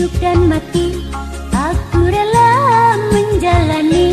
hidup dan mati aku rela menjalani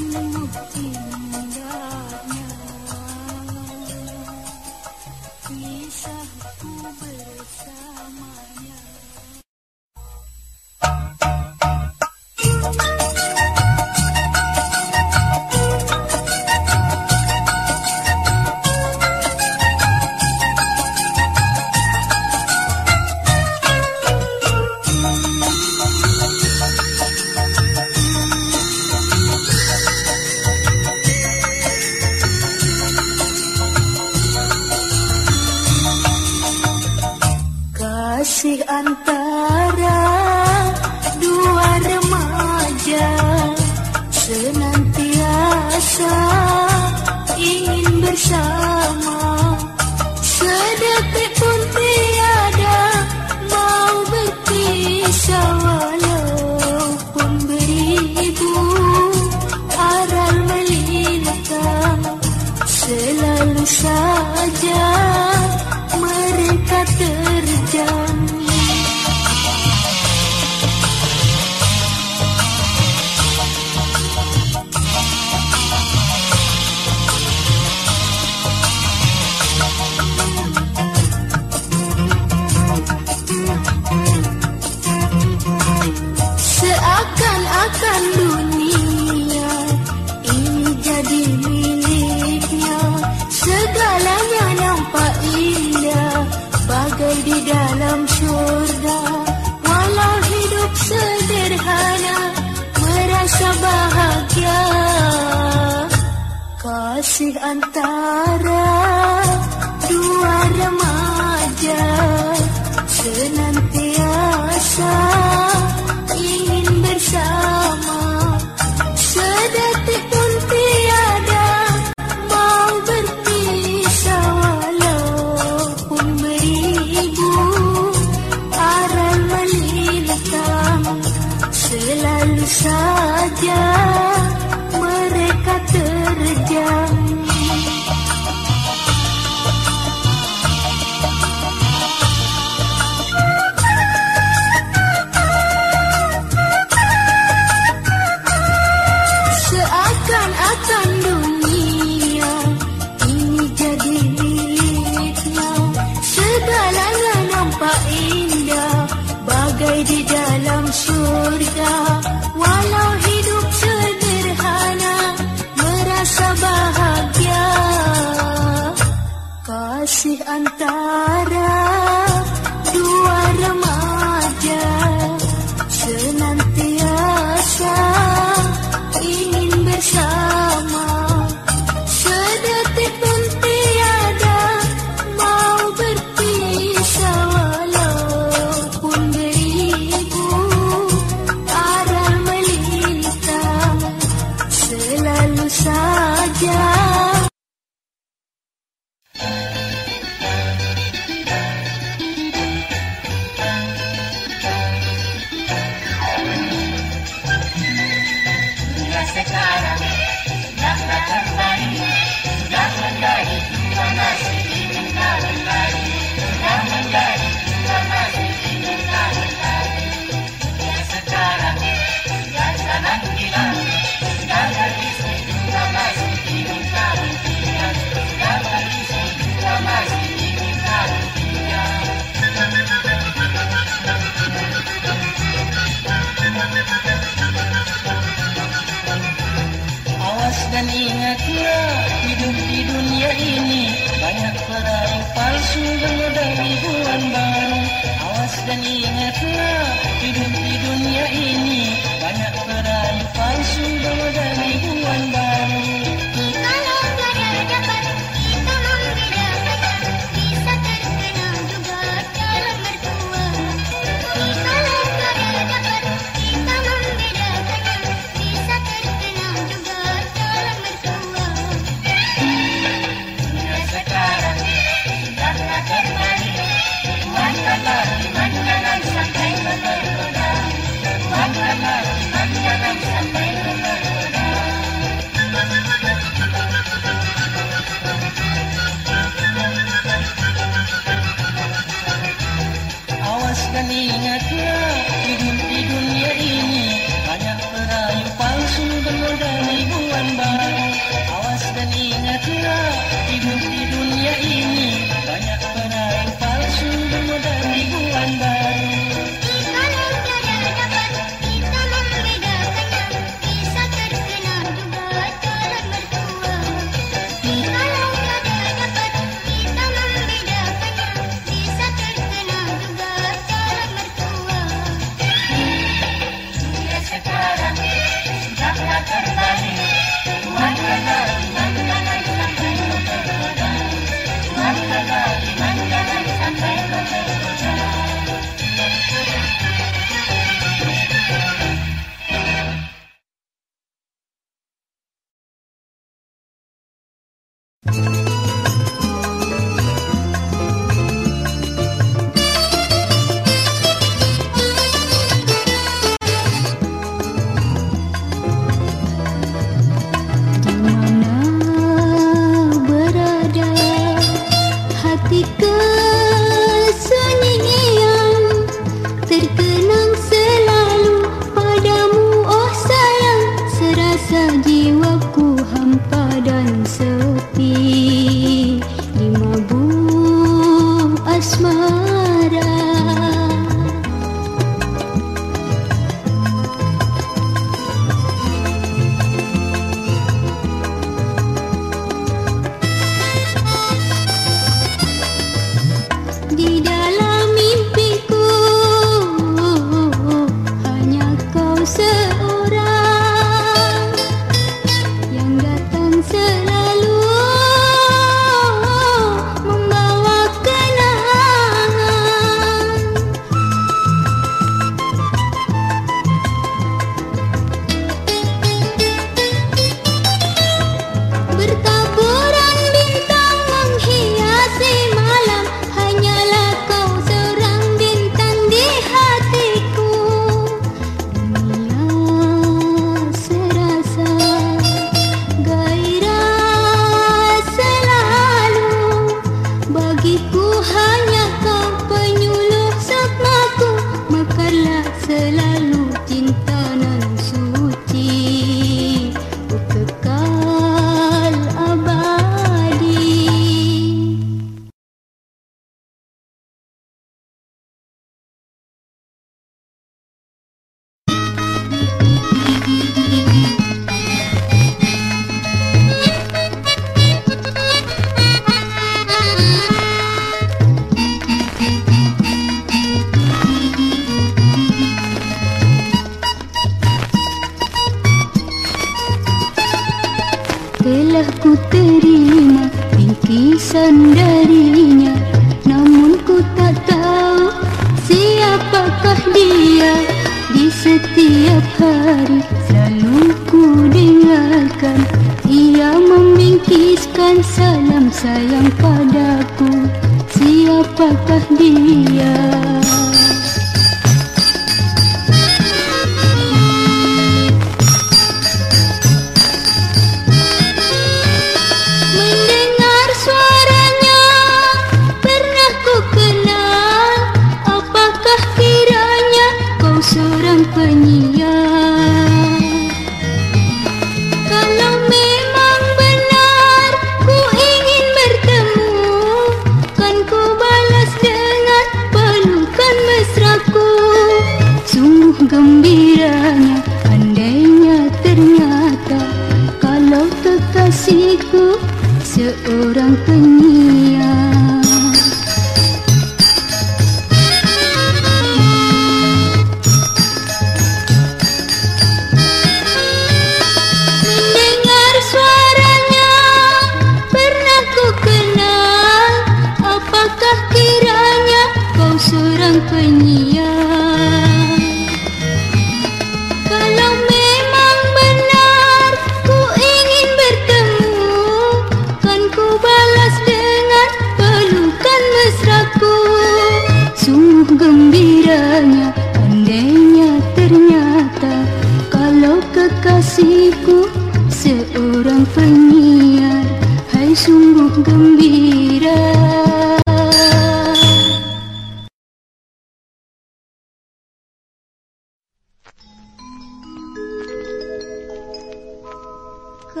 可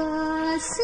惜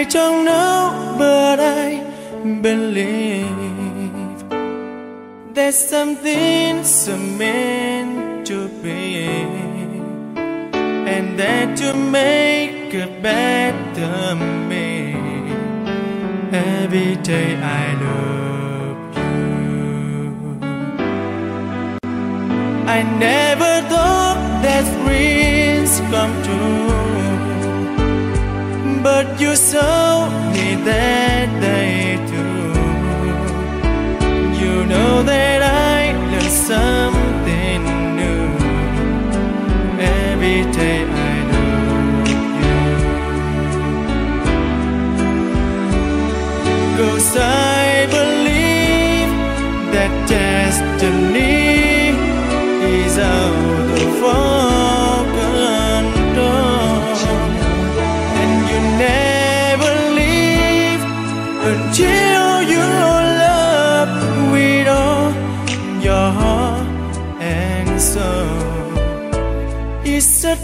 I don't know, but I believe there's something so meant to be, and that to make a better me. Every day I love you. I never thought that dreams come true. But you saw me that day too. You know that I learned something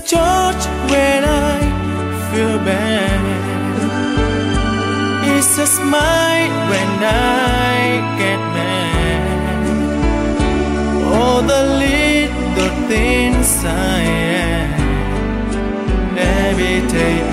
touch when I feel bad. It's a smile when I get mad. All the little things I am. Every day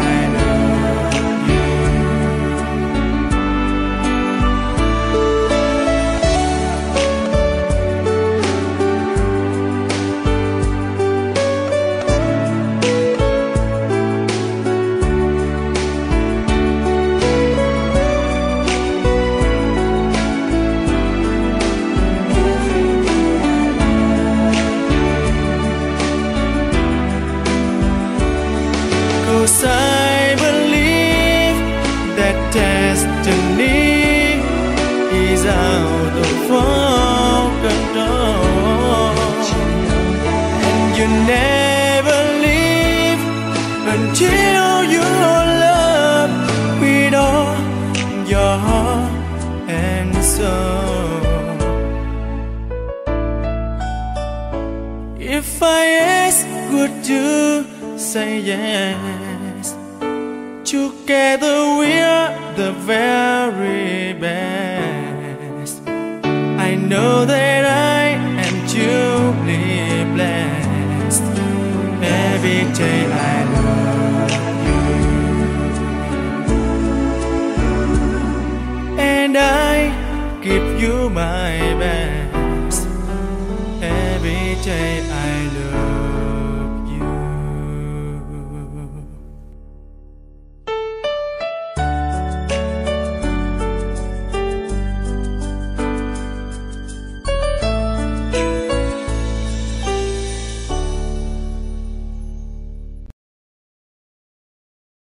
say yes? Together we're the very best. I know that I am truly blessed. Every day I love you, and I give you my best. Every day I